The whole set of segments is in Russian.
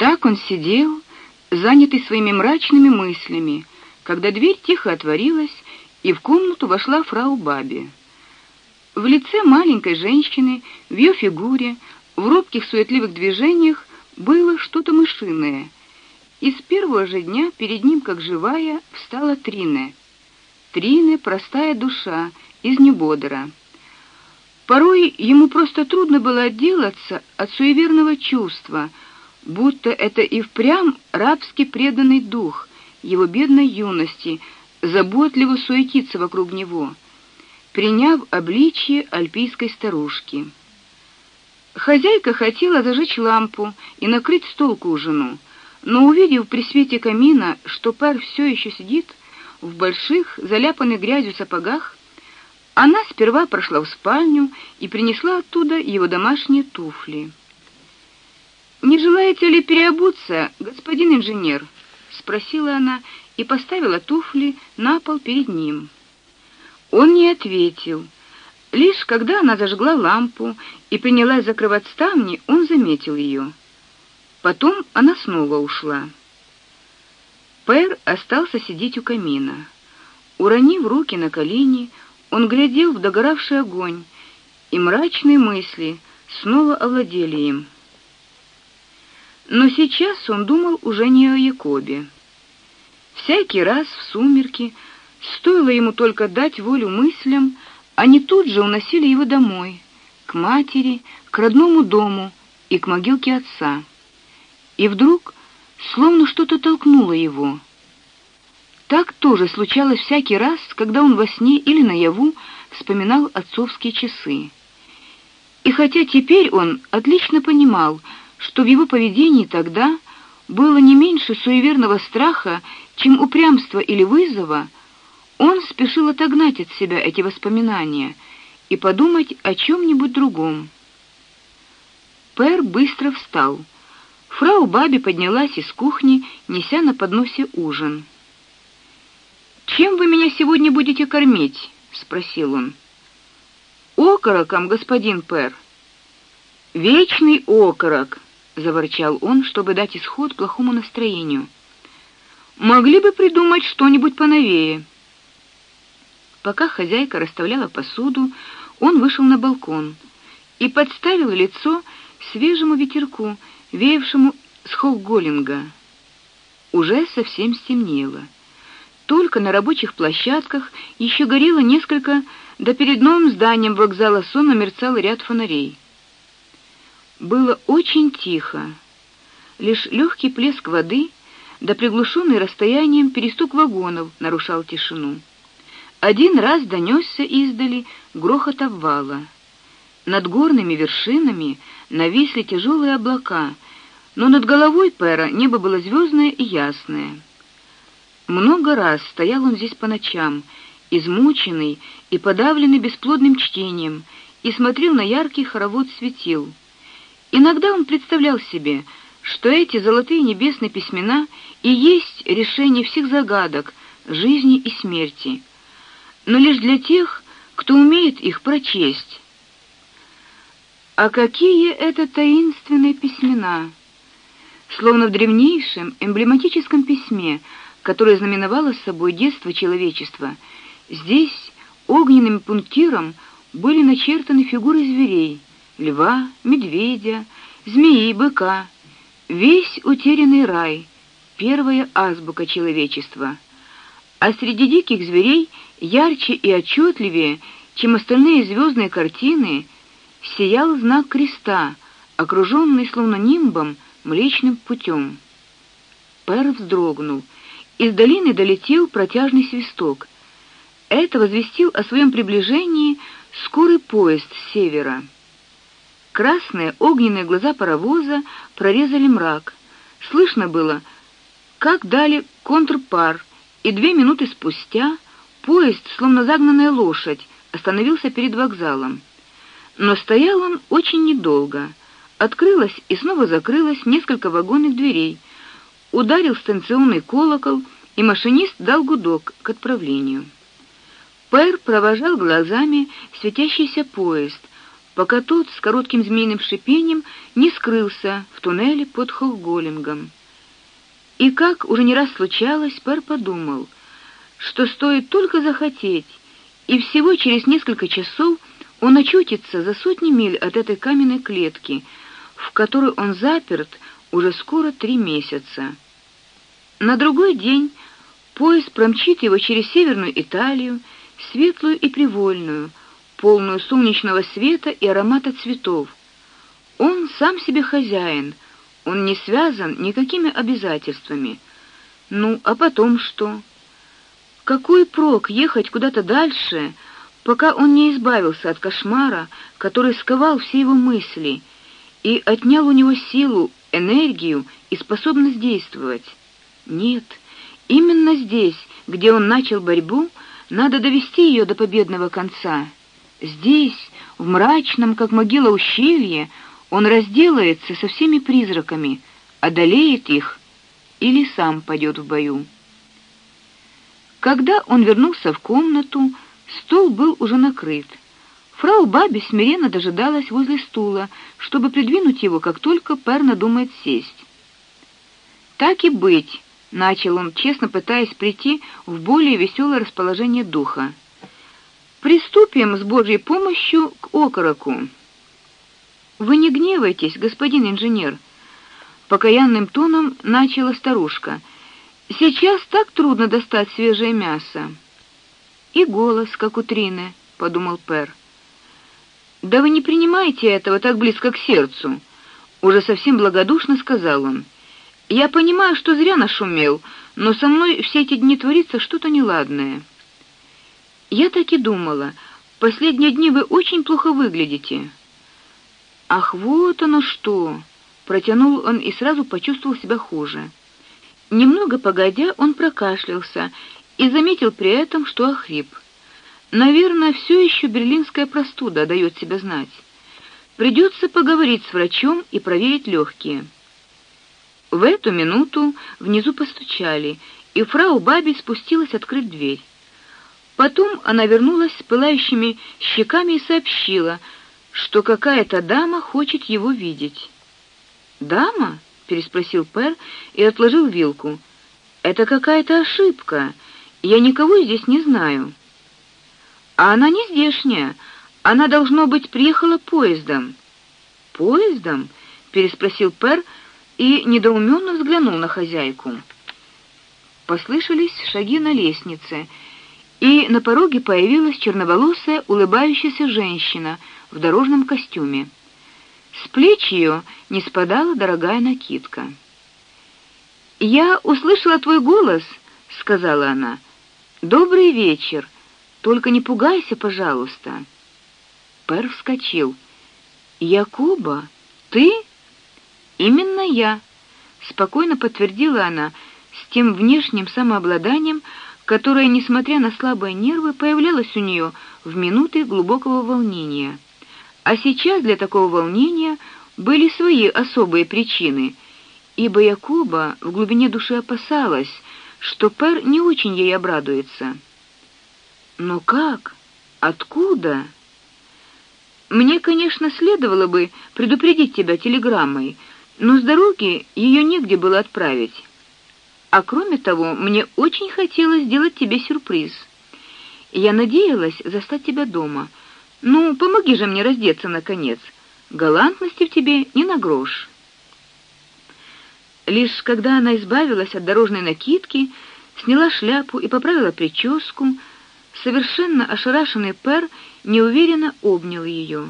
Так он сидел, занятый своими мрачными мыслями, когда дверь тихо отворилась, и в комнату вошла фрау Баби. В лице маленькой женщины, в ее фигуре, в робких суетливых движениях было что-то мышиное. И с первого же дня перед ним, как живая, встала Трине. Трине простая душа из Небодера. Порой ему просто трудно было отделаться от суеверного чувства, будто это и впрямь рабски преданный дух его бедной юности заботливо суетится вокруг него, приняв обличье альпийской старушки. Хозяйка хотела зажечь лампу и накрыть стол к ужину, но увидев при свете камина, что пар все еще сидит в больших, заляпанных грязью сапогах, она сперва прошла в спальню и принесла оттуда его домашние туфли. Не желаете ли переобуться, господин инженер? спросила она и поставила туфли на пол перед ним. Он не ответил. Лишь когда она зажгла лампу и принялась закрывать ставни, он заметил ее. Потом она снова ушла. Пэр остался сидеть у камина. Уронив руки на колени, он глядел в догоравший огонь, и мрачные мысли снова овладели им. Но сейчас он думал уже не о Якобе. Всякий раз в сумерки стоило ему только дать волю мыслям, они тут же уносили его домой, к матери, к родному дому и к могилке отца. И вдруг словно что-то толкнуло его. Так тоже случалось всякий раз, когда он во сне или наяву вспоминал отцовские часы. И хотя теперь он отлично понимал, что в его поведении тогда было не меньше суеверного страха, чем упрямства или вызова, он спешил отогнать от себя эти воспоминания и подумать о чем нибудь другом. Пэр быстро встал. Фрау Баби поднялась из кухни, неся на подносе ужин. Чем вы меня сегодня будете кормить? спросил он. Окороком, господин Пэр. Вечный окорок, заворчал он, чтобы дать исход плохому настроению. Могли бы придумать что-нибудь поновее. Пока хозяйка расставляла посуду, он вышел на балкон и подставил лицо свежему ветерку, веявшему с Холголинга. Уже совсем стемнело. Только на рабочих площадках еще горело несколько, да перед новым зданием вокзала сонно мерцал ряд фонарей. Было очень тихо. Лишь легкий плеск воды да приглушенный расстоянием перестук вагонов нарушал тишину. Один раз донесся издали грохот обвала. Над горными вершинами нависли тяжелые облака, но над головой Пера небо было звездное и ясное. Много раз стоял он здесь по ночам, измученный и подавленный бесплодным чтением, и смотрел на яркий хоровод светил. Иногда он представлял себе, что эти золотые небесные письмена и есть решение всех загадок жизни и смерти, но лишь для тех, кто умеет их прочесть. А какие это таинственные письмена! Словно в древнейшем эмблематическом письме, которое знаменовало собой детство человечества, здесь огненным пунктиром были начертаны фигуры зверей: льва, медведя, змеи, быка, весь утерянный рай, первая азбука человечества. А среди диких зверей ярче и отчетливее, чем остальные звездные картины, сиял знак креста, окруженный словно нимбом Млечным путем. Пэр вздрогнул. Из долины долетел протяжный свисток. Это возвестил о своем приближении скорый поезд с севера. Красные огненные глаза паровоза прорезали мрак. Слышно было, как дали контрпар, и две минуты спустя поезд, словно загнанная лошадь, остановился перед вокзалом. Но стоял он очень недолго. Открылось и снова закрылось несколько вагонных дверей. Ударил станционный колокол, и машинист дал гудок к отправлению. Пэр провожал глазами светящийся поезд, пока тот с коротким змеиным шипением не скрылся в туннеле под Холголингом. И как уже не раз случалось, Пер подумал, что стоит только захотеть, и всего через несколько часов он очутится за сотни миль от этой каменной клетки, в которой он заперт уже скоро три месяца. На другой день поезд промчит его через северную Италию, светлую и привольную, полную солнечного света и аромата цветов. Он сам себе хозяин, он не связан никакими обязательствами. Ну, а потом что? Какой прок ехать куда-то дальше, пока он не избавился от кошмара, который сковал все его мысли и отнял у него силу, энергию и способность действовать? Нет, именно здесь, где он начал борьбу, надо довести ее до победного конца. Здесь, в мрачном, как могила ущелье, он разделается со всеми призраками, одолеет их или сам пойдет в бою. Когда он вернулся в комнату, стол был уже накрыт. Фрау Баби смиренно дожидалась возле стула, чтобы придвинуть его, как только Пер надумает сесть. Так и быть, начал он, честно пытаясь прийти в более веселое расположение духа. Приступим с Божьей помощью к окороку. Вы не гневайтесь, господин инженер, покаянным тоном начала старушка. Сейчас так трудно достать свежее мясо. И голос как у Трины, подумал Пер. Да вы не принимайте этого так близко к сердцу, уже совсем благодушно сказал он. Я понимаю, что зря нашумел, но со мной все эти дни творится что-то неладное. Я так и думала. Последние дни вы очень плохо выглядите. Ах, вот оно что, протянул он и сразу почувствовал себя хуже. Немного погодя, он прокашлялся и заметил при этом, что охрип. Наверное, все еще берлинская простуда дает себя знать. Придется поговорить с врачом и проверить легкие. В эту минуту внизу постучали, и фрау Баби спустилась открыть дверь. Потом она вернулась с пылающими щеками и сообщила, что какая-то дама хочет его видеть. "Дама?" переспросил Пер и отложил вилку. "Это какая-то ошибка. Я никого здесь не знаю". "А она не здешняя. Она должно быть приехала поездом". "Поездом?" переспросил Пер и недоуменно взглянул на хозяйку. Послышались шаги на лестнице и на пороге появилась черноволосая, улыбающаяся женщина в дорожном костюме. С плеч ее не спадала дорогая накидка. "Я услышала твой голос", сказала она. "Добрый вечер. Только не пугайся, пожалуйста". Пер вскочил. "Якуба, ты?" "Именно я", спокойно подтвердила она с тем внешним самообладанием, которая, несмотря на слабые нервы, появлялась у нее в минуты глубокого волнения. А сейчас для такого волнения были свои особые причины, ибо Якуба в глубине души опасалась, что Пер не очень ей обрадуется. Но как? Откуда? Мне, конечно, следовало бы предупредить тебя телеграммой, но с дороги ее негде было отправить. А кроме того, мне очень хотелось сделать тебе сюрприз. Я надеялась застать тебя дома. Ну, помоги же мне раздеться наконец. Галантности в тебе не на грош. Лишь когда она избавилась от дорожной накидки, сняла шляпу и поправила прическу, совершенно ошарашенный Пер неуверенно обнял ее.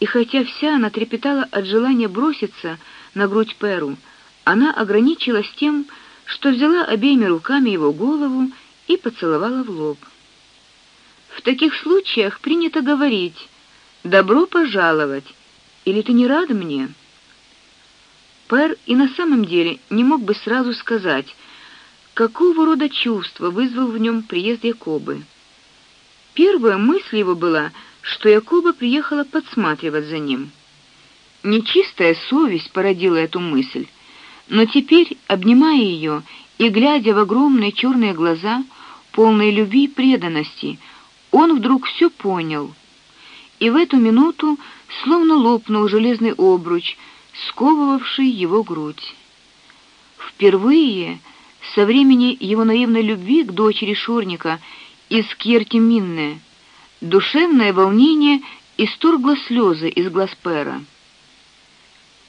И хотя вся она трепетала от желания броситься на грудь Перу, она ограничилась тем, что взяла обеими руками его голову и поцеловала в лоб. В таких случаях принято говорить: "Добро пожаловать" или "Ты не рад мне?" Пер и на самом деле не мог бы сразу сказать, какого рода чувство вызвал в нем приезд Якобы. Первая мысль его была, что Якоба приехала подсматривать за ним. Нечистая совесть породила эту мысль. Но теперь, обнимая ее и глядя в огромные черные глаза, полные любви и преданности, он вдруг все понял. И в эту минуту словно лопнул железный обруч, сковывавший его грудь. Впервые со времени его наивной любви к дочери Шурника из Киртиминны душевное волнение исторгло слезы из глаз Пера.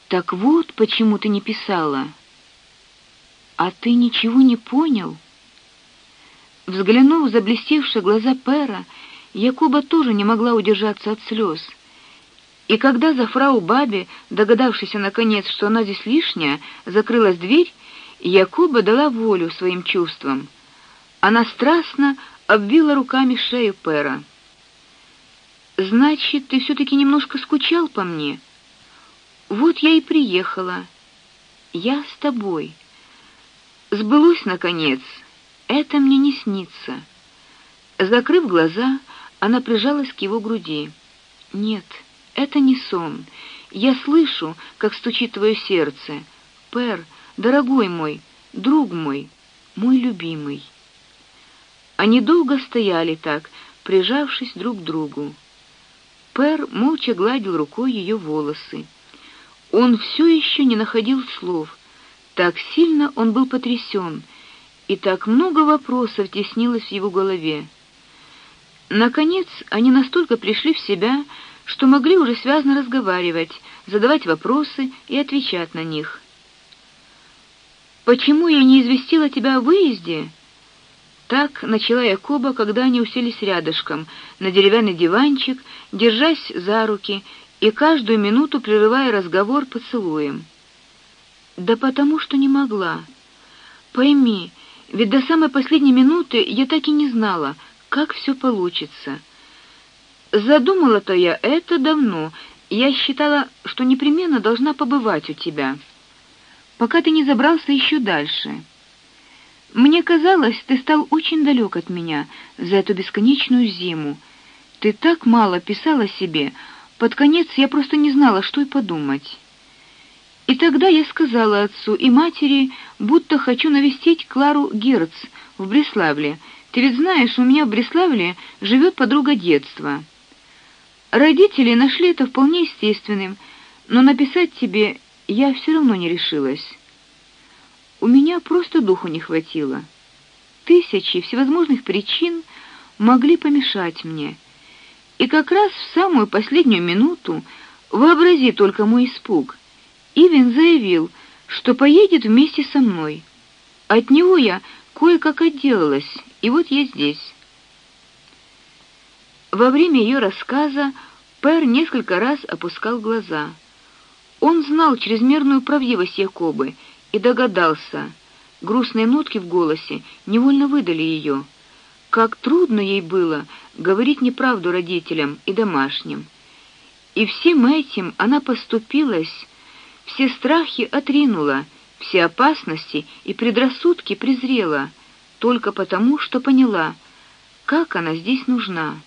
Так вот, почему ты не писала. А ты ничего не понял? Взглянув в заблестевшие глаза Пера, Якуба тоже не могла удержаться от слез. И когда за фрау Баби, догадавшись наконец, что она здесь лишняя, закрылась дверь, Якуба дала волю своим чувствам. Она страстно обвила руками шею Пера. Значит, ты все таки немножко скучал по мне. Вот я и приехала. Я с тобой. Сбылось наконец. Это мне не снится. Закрыв глаза, она прижалась к его груди. Нет, это не сон. Я слышу, как стучит твое сердце. Пер, дорогой мой, друг мой, мой любимый. Они долго стояли так, прижавшись друг к другу. Пер молча гладил рукой ее волосы. Он все еще не находил слов. Так сильно он был потрясен, и так много вопросов теснилось в его голове. Наконец, они настолько пришли в себя, что могли уже связно разговаривать, задавать вопросы и отвечать на них. Почему я не известила тебя о выезде? Так начала Якоба, когда они уселись рядышком на деревянный диванчик, держась за руки и каждую минуту прерывая разговор поцелуем. Да потому что не могла. Пойми, ведь до самой последней минуты я так и не знала, как все получится. Задумала-то я это давно. Я считала, что непременно должна побывать у тебя, пока ты не забрался еще дальше. Мне казалось, ты стал очень далек от меня за эту бесконечную зиму. Ты так мало писала себе, под конец я просто не знала, что и подумать. И тогда я сказала отцу и матери, будто хочу навестить Клару Герц в Бреславле. Ты ведь знаешь, у меня в Бреславле живет подруга детства. Родители нашли это вполне естественным, но написать тебе я все равно не решилась. У меня просто духу не хватило. Тысячи всевозможных причин могли помешать мне. И как раз в самую последнюю минуту, вообрази только мой испуг, Ивен заявил, что поедет вместе со мной. От него я кое-как отделалась, и вот я здесь. Во время ее рассказа Пер несколько раз опускал глаза. Он знал чрезмерную правдивость Якобы и догадался. Грустные нотки в голосе невольно выдали ее. Как трудно ей было говорить неправду родителям и домашним. И всем этим она поступилась, все страхи отринула, все опасности и предрассудки презрела, только потому, что поняла, как она здесь нужна.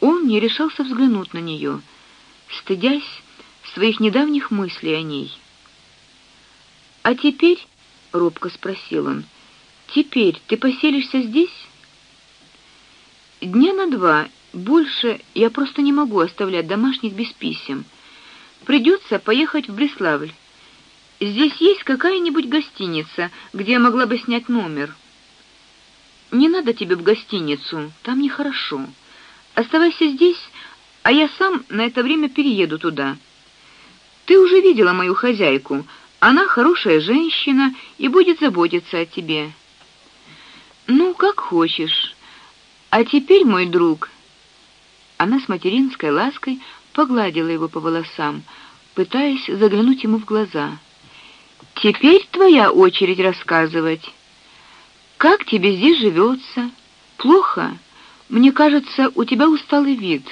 Он не решался взглянуть на нее, стыдясь своих недавних мыслей о ней. А теперь, робко спросил он, теперь ты поселишься здесь? Дня на два, больше я просто не могу оставлять домашних без писем. Придется поехать в Бреславль. Здесь есть какая-нибудь гостиница, где я могла бы снять номер. Не надо тебе в гостиницу, там нехорошо. Оставайся здесь, а я сам на это время перееду туда. Ты уже видела мою хозяйку. Она хорошая женщина и будет заботиться о тебе. Ну, как хочешь. А теперь, мой друг, она с материнской лаской погладила его по волосам, пытаясь заглянуть ему в глаза. Теперь твоя очередь рассказывать. Как тебе здесь живется? Плохо? Мне кажется, у тебя усталый вид.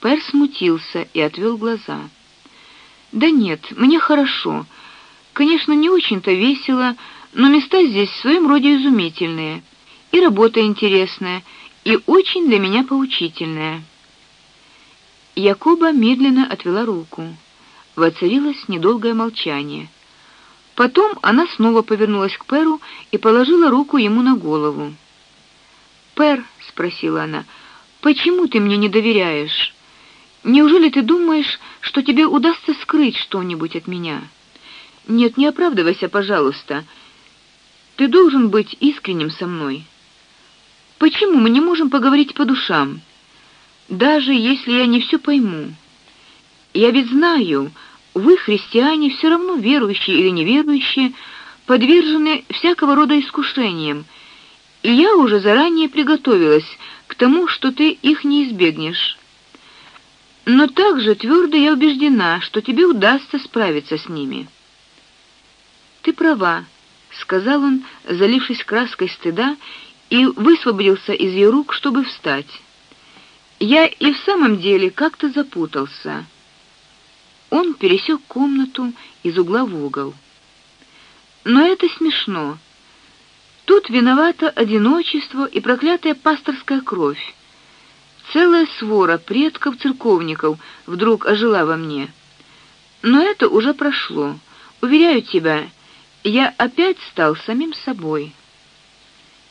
Пер смутился и отвел глаза. Да нет, мне хорошо. Конечно, не очень-то весело, но места здесь в своем роде изумительные, и работа интересная, и очень для меня поучительная. Якоба медленно отвела руку. Воцарилось недолгое молчание. Потом она снова повернулась к Перу и положила руку ему на голову. "Пер", спросила она. Почему ты мне не доверяешь? Неужели ты думаешь, что тебе удастся скрыть что-нибудь от меня? Нет, не оправдывайся, пожалуйста. Ты должен быть искренним со мной. Почему мы не можем поговорить по душам? Даже если я не все пойму. Я ведь знаю, вы, христиане, все равно верующие или неверующие, подвержены всякого рода искушениям. И я уже заранее приготовилась к тому, что ты их не избегнешь. Но также твердо я убеждена, что тебе удастся справиться с ними. Ты права, сказал он, залившись краской стыда, и высвободился из ее рук, чтобы встать. Я и в самом деле как-то запутался. Он пересек комнату из угла в угол. Но это смешно. Тут виновато одиночество и проклятая пасторская кровь. Целая свора предков-церковников вдруг ожила во мне. Но это уже прошло. Уверяю тебя, я опять стал самим собой.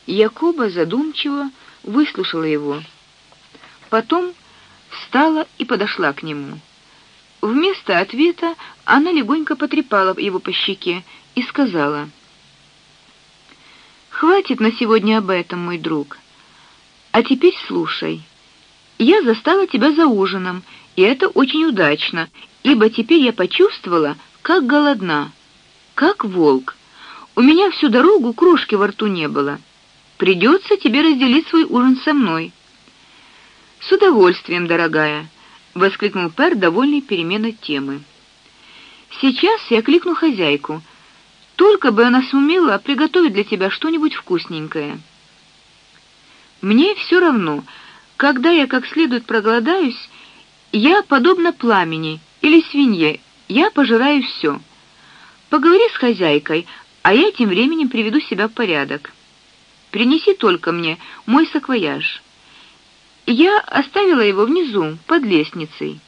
Якоба задумчиво выслушала его. Потом встала и подошла к нему. Вместо ответа она легонько потрепала его по щеке и сказала: Хватит на сегодня об этом, мой друг. А теперь слушай. Я застала тебя за ужином, и это очень удачно, ибо теперь я почувствовала, как голодна, как волк. У меня всю дорогу крошки во рту не было. Придется тебе разделить свой ужин со мной. С удовольствием, дорогая, воскликнул Пер, довольный переменой темы. Сейчас я кликну хозяйку. Только бы она сумела приготовить для тебя что-нибудь вкусненькое. Мне все равно, когда я как следует проголодаюсь, я подобно пламени или свинье, я пожираю все. Поговори с хозяйкой, а я тем временем приведу себя в порядок. Принеси только мне мой саквояж. Я оставила его внизу, под лестницей.